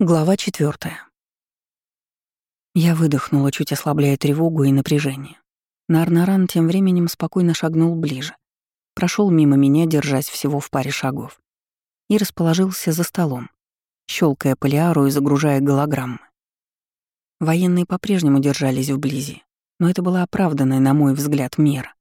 Глава четвертая. Я выдохнула, чуть ослабляя тревогу и напряжение. Нарнаран тем временем спокойно шагнул ближе, прошел мимо меня, держась всего в паре шагов, и расположился за столом, щелкая полиару и загружая голограммы. Военные по-прежнему держались вблизи, но это была оправданная, на мой взгляд, мера.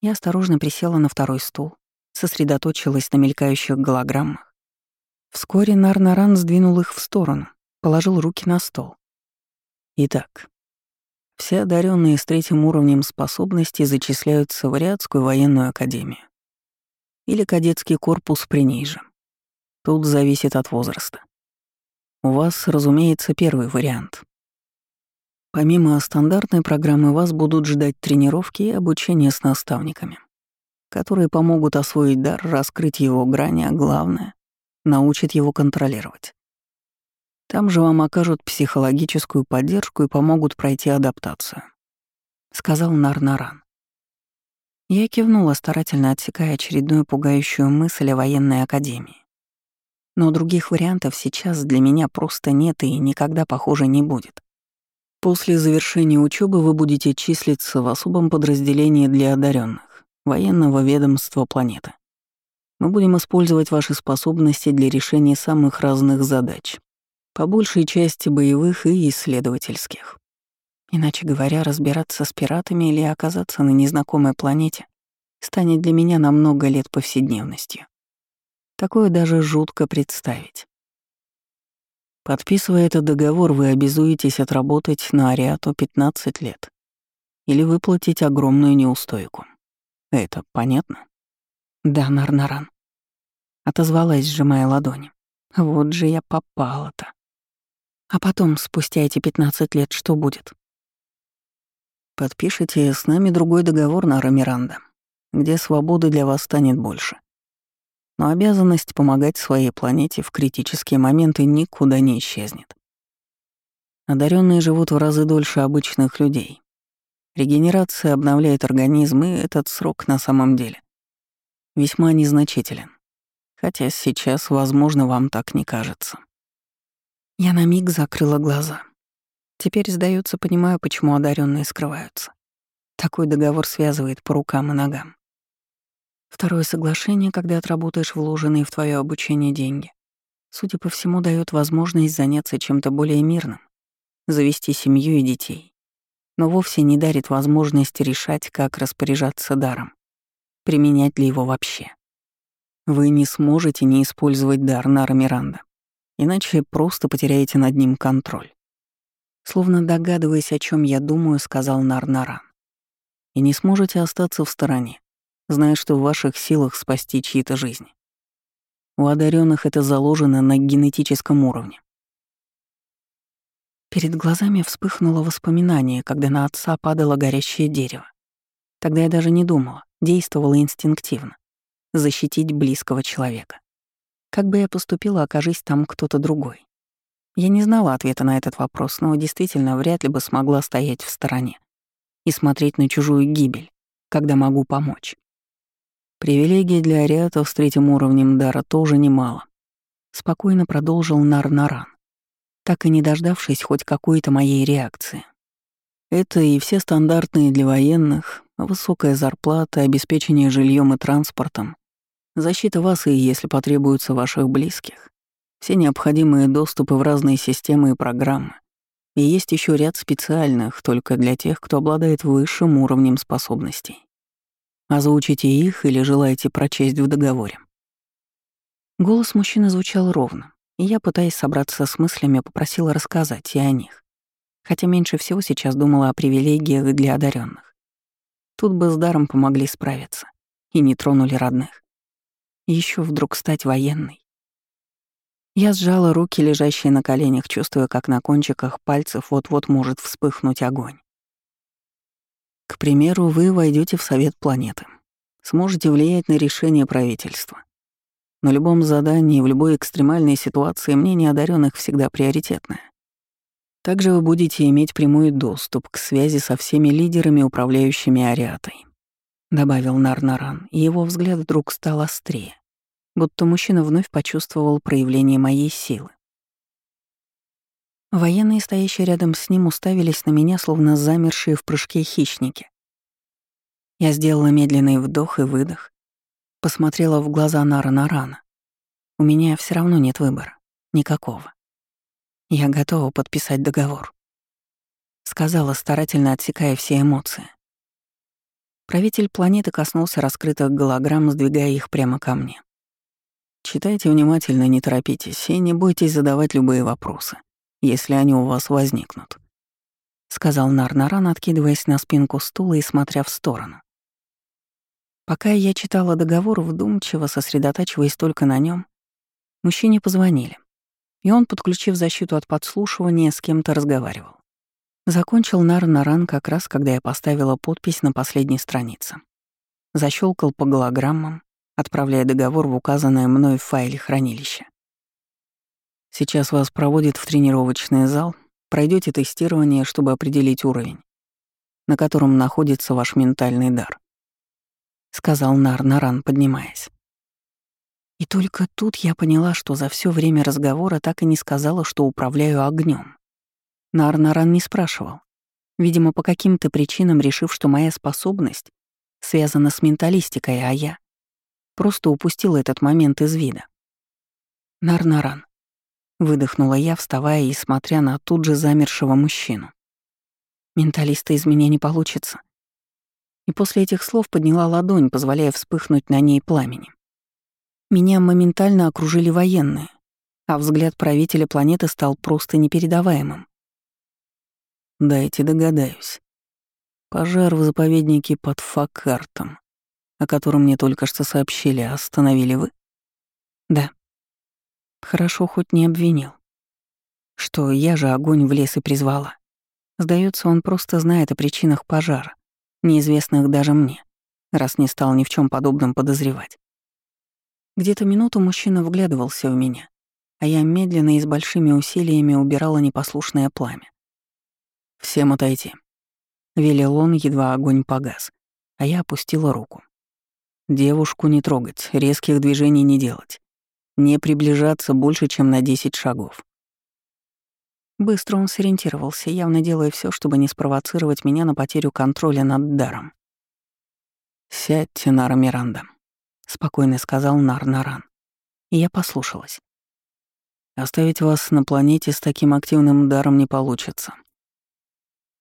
Я осторожно присела на второй стул, сосредоточилась на мелькающих голограммах, Вскоре Нарнаран сдвинул их в сторону, положил руки на стол. Итак, все одаренные с третьим уровнем способностей зачисляются в Ариадскую военную академию. Или кадетский корпус при ней же. Тут зависит от возраста. У вас, разумеется, первый вариант. Помимо стандартной программы вас будут ждать тренировки и обучение с наставниками, которые помогут освоить дар, раскрыть его грани, а главное научит его контролировать. Там же вам окажут психологическую поддержку и помогут пройти адаптацию», — сказал Нарнаран. Я кивнула, старательно отсекая очередную пугающую мысль о военной академии. Но других вариантов сейчас для меня просто нет и никогда, похоже, не будет. После завершения учебы вы будете числиться в особом подразделении для одаренных военного ведомства планеты. Мы будем использовать ваши способности для решения самых разных задач, по большей части боевых и исследовательских. Иначе говоря, разбираться с пиратами или оказаться на незнакомой планете станет для меня на много лет повседневностью. Такое даже жутко представить. Подписывая этот договор, вы обязуетесь отработать на Ариату 15 лет или выплатить огромную неустойку. Это понятно? Да, Нарнаран. Отозвалась, сжимая ладони. Вот же я попала-то. А потом, спустя эти 15 лет, что будет? Подпишите с нами другой договор на Рамиранда, где свободы для вас станет больше. Но обязанность помогать своей планете в критические моменты никуда не исчезнет. Одаренные живут в разы дольше обычных людей. Регенерация обновляет организм, и этот срок на самом деле весьма незначителен. Хотя сейчас, возможно, вам так не кажется. Я на миг закрыла глаза. Теперь, сдается, понимаю, почему одаренные скрываются. Такой договор связывает по рукам и ногам. Второе соглашение, когда отработаешь вложенные в твое обучение деньги, судя по всему, дает возможность заняться чем-то более мирным, завести семью и детей, но вовсе не дарит возможность решать, как распоряжаться даром применять ли его вообще. Вы не сможете не использовать дар Нара Миранда, иначе просто потеряете над ним контроль. Словно догадываясь, о чем я думаю, сказал Нар Наран. И не сможете остаться в стороне, зная, что в ваших силах спасти чьи-то жизни. У одаренных это заложено на генетическом уровне. Перед глазами вспыхнуло воспоминание, когда на отца падало горящее дерево. Тогда я даже не думала, действовала инстинктивно. Защитить близкого человека. Как бы я поступила, окажись там кто-то другой? Я не знала ответа на этот вопрос, но действительно вряд ли бы смогла стоять в стороне и смотреть на чужую гибель, когда могу помочь. Привилегий для ариатов с третьим уровнем дара тоже немало. Спокойно продолжил Нар-Наран, так и не дождавшись хоть какой-то моей реакции. Это и все стандартные для военных, Высокая зарплата, обеспечение жильем и транспортом, защита вас и, если потребуется, ваших близких, все необходимые доступы в разные системы и программы. И есть еще ряд специальных только для тех, кто обладает высшим уровнем способностей. Озвучите их или желаете прочесть в договоре. Голос мужчины звучал ровно, и я, пытаясь собраться с мыслями, попросила рассказать и о них. Хотя меньше всего сейчас думала о привилегиях для одаренных. Тут бы с даром помогли справиться и не тронули родных. Еще вдруг стать военной. Я сжала руки, лежащие на коленях, чувствуя, как на кончиках пальцев вот-вот может вспыхнуть огонь. К примеру, вы войдете в Совет планеты. Сможете влиять на решение правительства. На любом задании, в любой экстремальной ситуации мнение одаренных всегда приоритетное. Также вы будете иметь прямой доступ к связи со всеми лидерами, управляющими Ариатой», — добавил Нарнаран, и его взгляд вдруг стал острее, будто мужчина вновь почувствовал проявление моей силы. Военные, стоящие рядом с ним, уставились на меня, словно замершие в прыжке хищники. Я сделала медленный вдох и выдох, посмотрела в глаза Нара Нарана. У меня все равно нет выбора. Никакого. Я готова подписать договор. Сказала, старательно отсекая все эмоции. Правитель планеты коснулся раскрытых голограмм, сдвигая их прямо ко мне. Читайте внимательно, не торопитесь, и не бойтесь задавать любые вопросы если они у вас возникнут», — сказал Нарнаран, откидываясь на спинку стула и смотря в сторону. Пока я читала договор, вдумчиво сосредотачиваясь только на нем, мужчине позвонили, и он, подключив защиту от подслушивания, с кем-то разговаривал. Закончил Нарнаран как раз, когда я поставила подпись на последней странице. Защелкал по голограммам, отправляя договор в указанное мной в файле хранилища. Сейчас вас проводят в тренировочный зал, пройдете тестирование, чтобы определить уровень, на котором находится ваш ментальный дар», — сказал Нар Наран, поднимаясь. И только тут я поняла, что за все время разговора так и не сказала, что управляю огнем. Нар Наран не спрашивал, видимо, по каким-то причинам решив, что моя способность связана с менталистикой, а я просто упустила этот момент из вида. Нар-Наран, Выдохнула я, вставая и смотря на тут же замершего мужчину. Менталиста из меня не получится. И после этих слов подняла ладонь, позволяя вспыхнуть на ней пламени. Меня моментально окружили военные, а взгляд правителя планеты стал просто непередаваемым. Дайте догадаюсь. Пожар в заповеднике под Факартом, о котором мне только что сообщили, остановили вы? Да. Хорошо хоть не обвинил. Что я же огонь в лес и призвала. Сдается, он просто знает о причинах пожара, неизвестных даже мне, раз не стал ни в чем подобном подозревать. Где-то минуту мужчина вглядывался в меня, а я медленно и с большими усилиями убирала непослушное пламя. «Всем отойти», — велел он, едва огонь погас, а я опустила руку. «Девушку не трогать, резких движений не делать. Не приближаться больше, чем на 10 шагов. Быстро он сориентировался, явно делая все, чтобы не спровоцировать меня на потерю контроля над даром. «Сядьте, Нара Миранда», — спокойно сказал Нар Наран. И я послушалась. «Оставить вас на планете с таким активным даром не получится.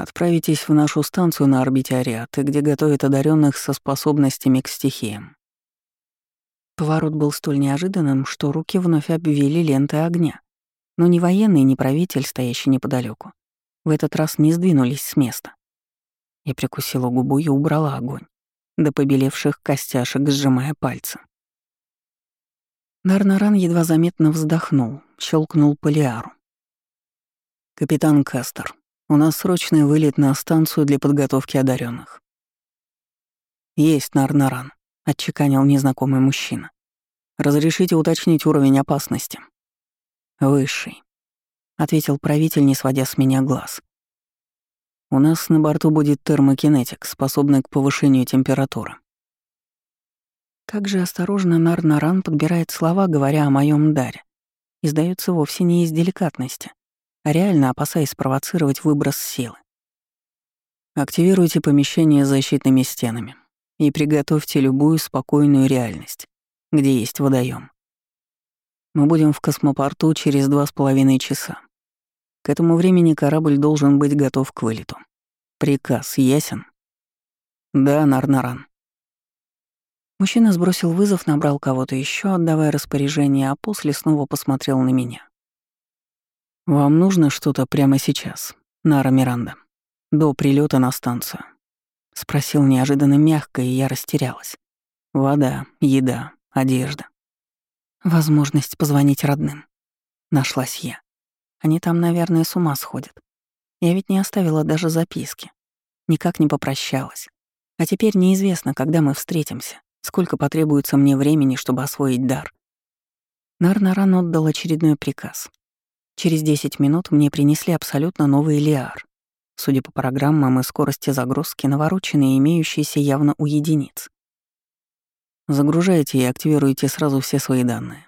Отправитесь в нашу станцию на орбите Ариаты, где готовят одаренных со способностями к стихиям. Поворот был столь неожиданным, что руки вновь обвели ленты огня. Но ни военный, ни правитель, стоящий неподалеку, в этот раз не сдвинулись с места. Я прикусила губу и убрала огонь, до побелевших костяшек сжимая пальцы. Нарнаран едва заметно вздохнул, щелкнул полиару. «Капитан Кастер, у нас срочный вылет на станцию для подготовки одаренных. «Есть, Нарнаран», — отчеканил незнакомый мужчина. «Разрешите уточнить уровень опасности?» «Высший», — ответил правитель, не сводя с меня глаз. «У нас на борту будет термокинетик, способный к повышению температуры». Как же осторожно Нар-Наран подбирает слова, говоря о моем даре. И сдается вовсе не из деликатности, а реально опасаясь спровоцировать выброс силы. Активируйте помещение защитными стенами и приготовьте любую спокойную реальность, где есть водоем. Мы будем в космопорту через два с половиной часа. К этому времени корабль должен быть готов к вылету. Приказ ясен? Да, Нарнаран. Мужчина сбросил вызов, набрал кого-то еще, отдавая распоряжение, а после снова посмотрел на меня. «Вам нужно что-то прямо сейчас, Нара Миранда, до прилета на станцию?» — спросил неожиданно мягко, и я растерялась. «Вода, еда, одежда. Возможность позвонить родным. Нашлась я. Они там, наверное, с ума сходят. Я ведь не оставила даже записки. Никак не попрощалась. А теперь неизвестно, когда мы встретимся, сколько потребуется мне времени, чтобы освоить дар. Нарнаран отдал очередной приказ. Через 10 минут мне принесли абсолютно новый лиар. Судя по программам и скорости загрузки, навороченные, имеющиеся явно у единиц. Загружайте и активируйте сразу все свои данные.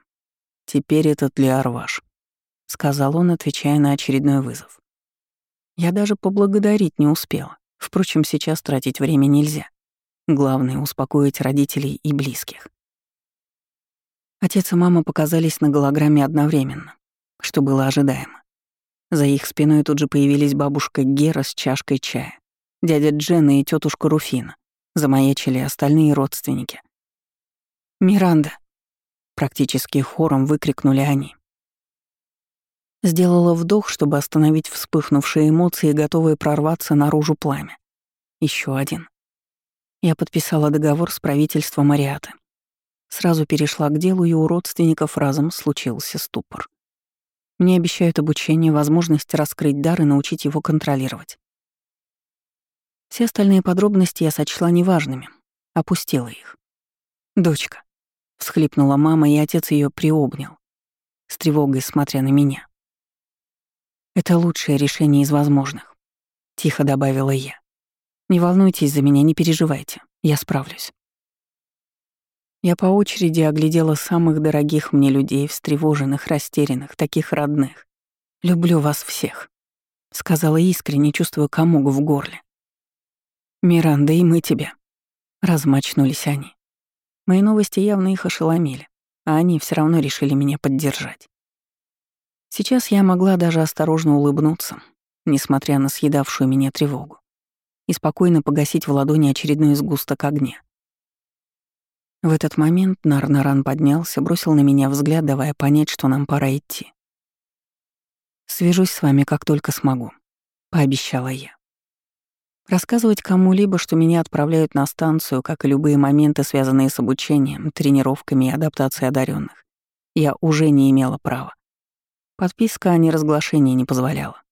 Теперь этот лиар ваш. Сказал он, отвечая на очередной вызов. Я даже поблагодарить не успела. Впрочем, сейчас тратить время нельзя. Главное — успокоить родителей и близких. Отец и мама показались на голограмме одновременно, что было ожидаемо. За их спиной тут же появились бабушка Гера с чашкой чая, дядя Джена и тетушка Руфина. Замаячили остальные родственники. «Миранда!» — практически хором выкрикнули они. Сделала вдох, чтобы остановить вспыхнувшие эмоции, готовые прорваться наружу пламя. Еще один. Я подписала договор с правительством Ариаты. Сразу перешла к делу, и у родственников разом случился ступор. Мне обещают обучение, возможность раскрыть дар и научить его контролировать. Все остальные подробности я сочла неважными, опустила их. «Дочка», — всхлипнула мама, и отец ее приобнял, с тревогой смотря на меня. Это лучшее решение из возможных, тихо добавила я. Не волнуйтесь за меня, не переживайте, я справлюсь. Я по очереди оглядела самых дорогих мне людей, встревоженных, растерянных, таких родных. «Люблю вас всех», — сказала искренне, чувствуя комок в горле. «Миранда, и мы тебя», — размачнулись они. Мои новости явно их ошеломили, а они все равно решили меня поддержать. Сейчас я могла даже осторожно улыбнуться, несмотря на съедавшую меня тревогу, и спокойно погасить в ладони очередной сгусток огня. В этот момент Нарнаран поднялся, бросил на меня взгляд, давая понять, что нам пора идти. «Свяжусь с вами, как только смогу», — пообещала я. Рассказывать кому-либо, что меня отправляют на станцию, как и любые моменты, связанные с обучением, тренировками и адаптацией одаренных, я уже не имела права. Подписка о неразглашении не позволяла.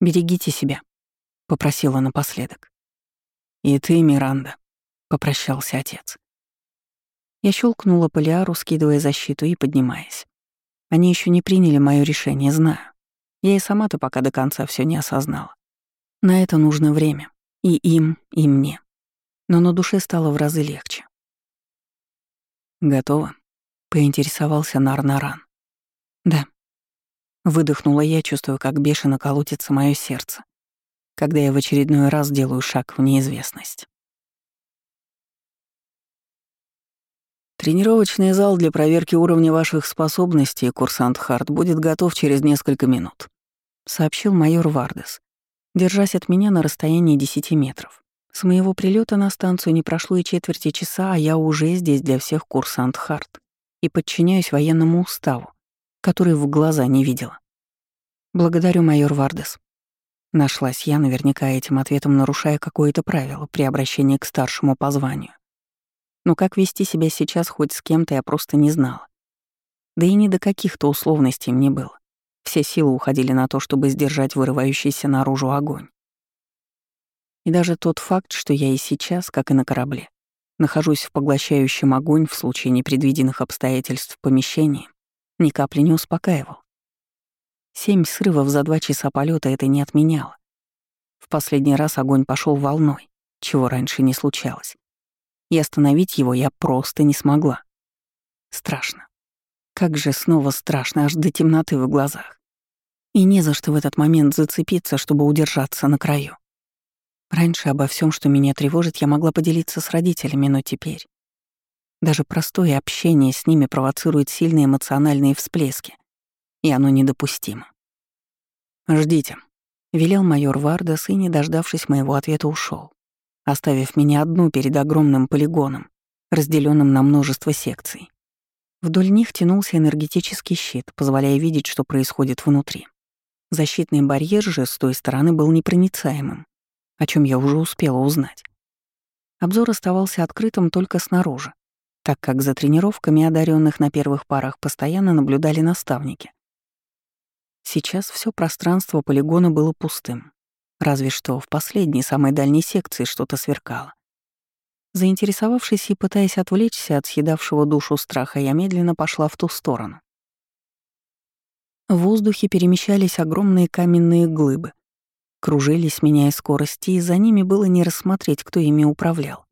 «Берегите себя», — попросила напоследок. «И ты, Миранда», — попрощался отец. Я щелкнула полиару, скидывая защиту и поднимаясь. Они еще не приняли мое решение, знаю. Я и сама-то пока до конца все не осознала. На это нужно время. И им, и мне. Но на душе стало в разы легче. «Готово?» — поинтересовался Нарнаран. «Да», Выдохнула я, чувствуя, как бешено колотится мое сердце, когда я в очередной раз делаю шаг в неизвестность. Тренировочный зал для проверки уровня ваших способностей, курсант Харт, будет готов через несколько минут, сообщил майор Вардес, держась от меня на расстоянии 10 метров. С моего прилета на станцию не прошло и четверти часа, а я уже здесь для всех курсант Харт и подчиняюсь военному уставу, который в глаза не видела. «Благодарю, майор Вардес». Нашлась я, наверняка этим ответом нарушая какое-то правило при обращении к старшему по званию. Но как вести себя сейчас хоть с кем-то я просто не знала. Да и не до каких-то условностей мне было. Все силы уходили на то, чтобы сдержать вырывающийся наружу огонь. И даже тот факт, что я и сейчас, как и на корабле, нахожусь в поглощающем огонь в случае непредвиденных обстоятельств помещении, ни капли не успокаивал. Семь срывов за два часа полета это не отменяло. В последний раз огонь пошел волной, чего раньше не случалось. И остановить его я просто не смогла. Страшно. Как же снова страшно, аж до темноты в глазах. И не за что в этот момент зацепиться, чтобы удержаться на краю. Раньше обо всем, что меня тревожит, я могла поделиться с родителями, но теперь даже простое общение с ними провоцирует сильные эмоциональные всплески, и оно недопустимо. «Ждите», — велел майор Вардас и, не дождавшись моего ответа, ушел, оставив меня одну перед огромным полигоном, разделенным на множество секций. Вдоль них тянулся энергетический щит, позволяя видеть, что происходит внутри. Защитный барьер же с той стороны был непроницаемым, о чем я уже успела узнать. Обзор оставался открытым только снаружи, так как за тренировками одаренных на первых парах постоянно наблюдали наставники. Сейчас все пространство полигона было пустым, разве что в последней, самой дальней секции что-то сверкало. Заинтересовавшись и пытаясь отвлечься от съедавшего душу страха, я медленно пошла в ту сторону. В воздухе перемещались огромные каменные глыбы, кружились, меняя скорости, и за ними было не рассмотреть, кто ими управлял.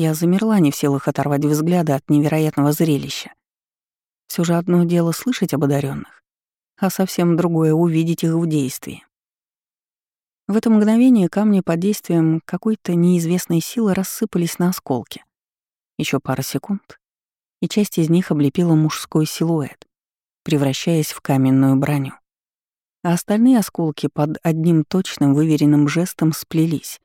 Я замерла, не в силах оторвать взгляда от невероятного зрелища. Все же одно дело слышать об одаренных, а совсем другое — увидеть их в действии. В это мгновение камни под действием какой-то неизвестной силы рассыпались на осколки. Еще пара секунд, и часть из них облепила мужской силуэт, превращаясь в каменную броню. А остальные осколки под одним точным выверенным жестом сплелись,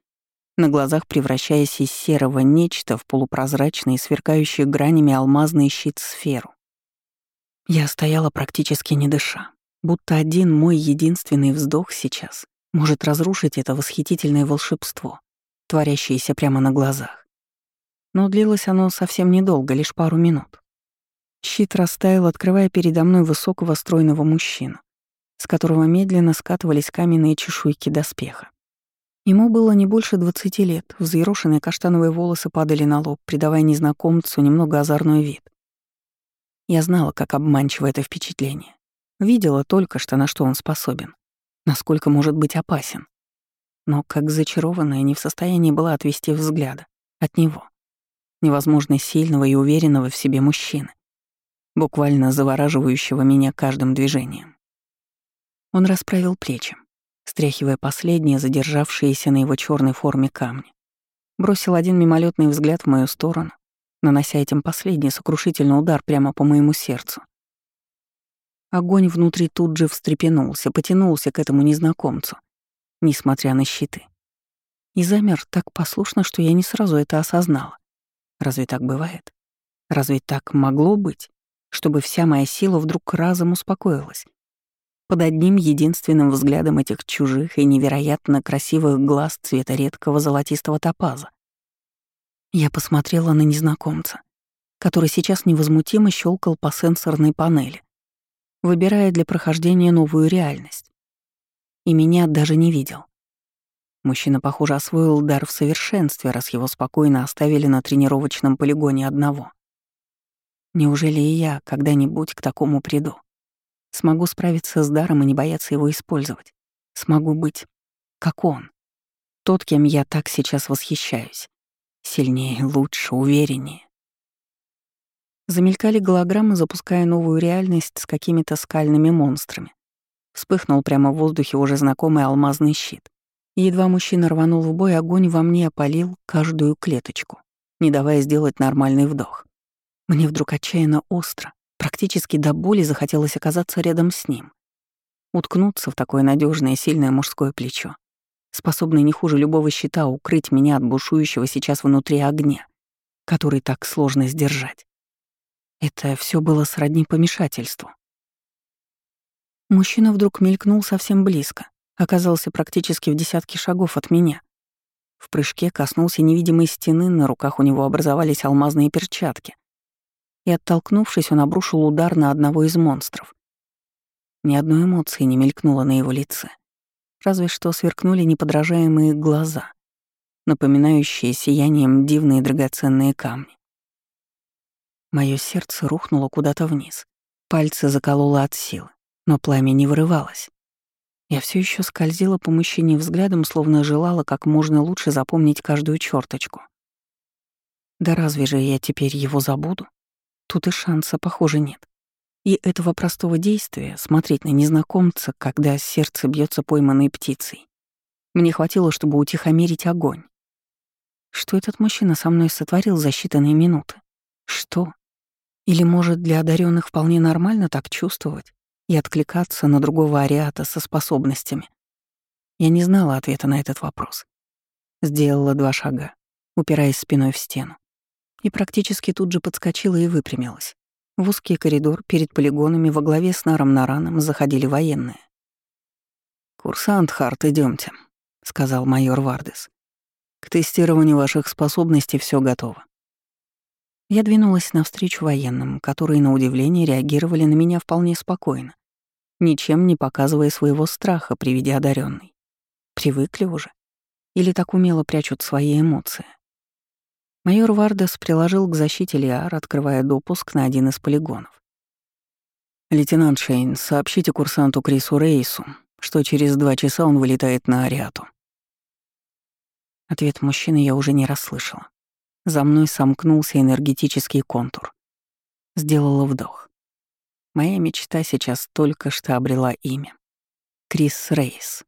на глазах превращаясь из серого нечто в полупрозрачный, сверкающий гранями алмазный щит-сферу. Я стояла практически не дыша, будто один мой единственный вздох сейчас может разрушить это восхитительное волшебство, творящееся прямо на глазах. Но длилось оно совсем недолго, лишь пару минут. Щит растаял, открывая передо мной высокого стройного мужчину, с которого медленно скатывались каменные чешуйки доспеха. Ему было не больше двадцати лет, взъерошенные каштановые волосы падали на лоб, придавая незнакомцу немного озорной вид. Я знала, как обманчиво это впечатление. Видела только что, на что он способен насколько может быть опасен. Но как зачарованная не в состоянии была отвести взгляда от него, невозможно сильного и уверенного в себе мужчины, буквально завораживающего меня каждым движением. Он расправил плечи, стряхивая последние задержавшиеся на его черной форме камни. Бросил один мимолетный взгляд в мою сторону, нанося этим последний сокрушительный удар прямо по моему сердцу. Огонь внутри тут же встрепенулся, потянулся к этому незнакомцу, несмотря на щиты. И замер так послушно, что я не сразу это осознала. Разве так бывает? Разве так могло быть, чтобы вся моя сила вдруг разом успокоилась? Под одним единственным взглядом этих чужих и невероятно красивых глаз цвета редкого золотистого топаза. Я посмотрела на незнакомца, который сейчас невозмутимо щелкал по сенсорной панели, выбирая для прохождения новую реальность. И меня даже не видел. Мужчина, похоже, освоил дар в совершенстве, раз его спокойно оставили на тренировочном полигоне одного. Неужели и я когда-нибудь к такому приду? Смогу справиться с даром и не бояться его использовать. Смогу быть как он. Тот, кем я так сейчас восхищаюсь. Сильнее, лучше, увереннее. Замелькали голограммы, запуская новую реальность с какими-то скальными монстрами. Вспыхнул прямо в воздухе уже знакомый алмазный щит. Едва мужчина рванул в бой, огонь во мне опалил каждую клеточку, не давая сделать нормальный вдох. Мне вдруг отчаянно остро, практически до боли захотелось оказаться рядом с ним. Уткнуться в такое надежное, сильное мужское плечо, способное не хуже любого щита укрыть меня от бушующего сейчас внутри огня, который так сложно сдержать. Это все было сродни помешательству. Мужчина вдруг мелькнул совсем близко, оказался практически в десятке шагов от меня. В прыжке коснулся невидимой стены, на руках у него образовались алмазные перчатки. И, оттолкнувшись, он обрушил удар на одного из монстров. Ни одной эмоции не мелькнуло на его лице. Разве что сверкнули неподражаемые глаза, напоминающие сиянием дивные драгоценные камни. Мое сердце рухнуло куда-то вниз. Пальцы закололо от силы, но пламя не вырывалось. Я все еще скользила по мужчине взглядом, словно желала как можно лучше запомнить каждую черточку. Да разве же я теперь его забуду? Тут и шанса, похоже, нет. И этого простого действия — смотреть на незнакомца, когда сердце бьется пойманной птицей. Мне хватило, чтобы утихомирить огонь. Что этот мужчина со мной сотворил за считанные минуты? Что? Или, может, для одаренных вполне нормально так чувствовать и откликаться на другого ариата со способностями? Я не знала ответа на этот вопрос. Сделала два шага, упираясь спиной в стену. И практически тут же подскочила и выпрямилась. В узкий коридор перед полигонами во главе с Наром Нараном заходили военные. «Курсант Харт, идемте, сказал майор Вардес. «К тестированию ваших способностей все готово. Я двинулась навстречу военным, которые, на удивление, реагировали на меня вполне спокойно, ничем не показывая своего страха при виде одаренной. Привыкли уже? Или так умело прячут свои эмоции? Майор Вардес приложил к защите Лиар, открывая допуск на один из полигонов. «Лейтенант Шейн, сообщите курсанту Крису Рейсу, что через два часа он вылетает на Ариату». Ответ мужчины я уже не расслышала. За мной сомкнулся энергетический контур. Сделала вдох. Моя мечта сейчас только что обрела имя. Крис Рейс.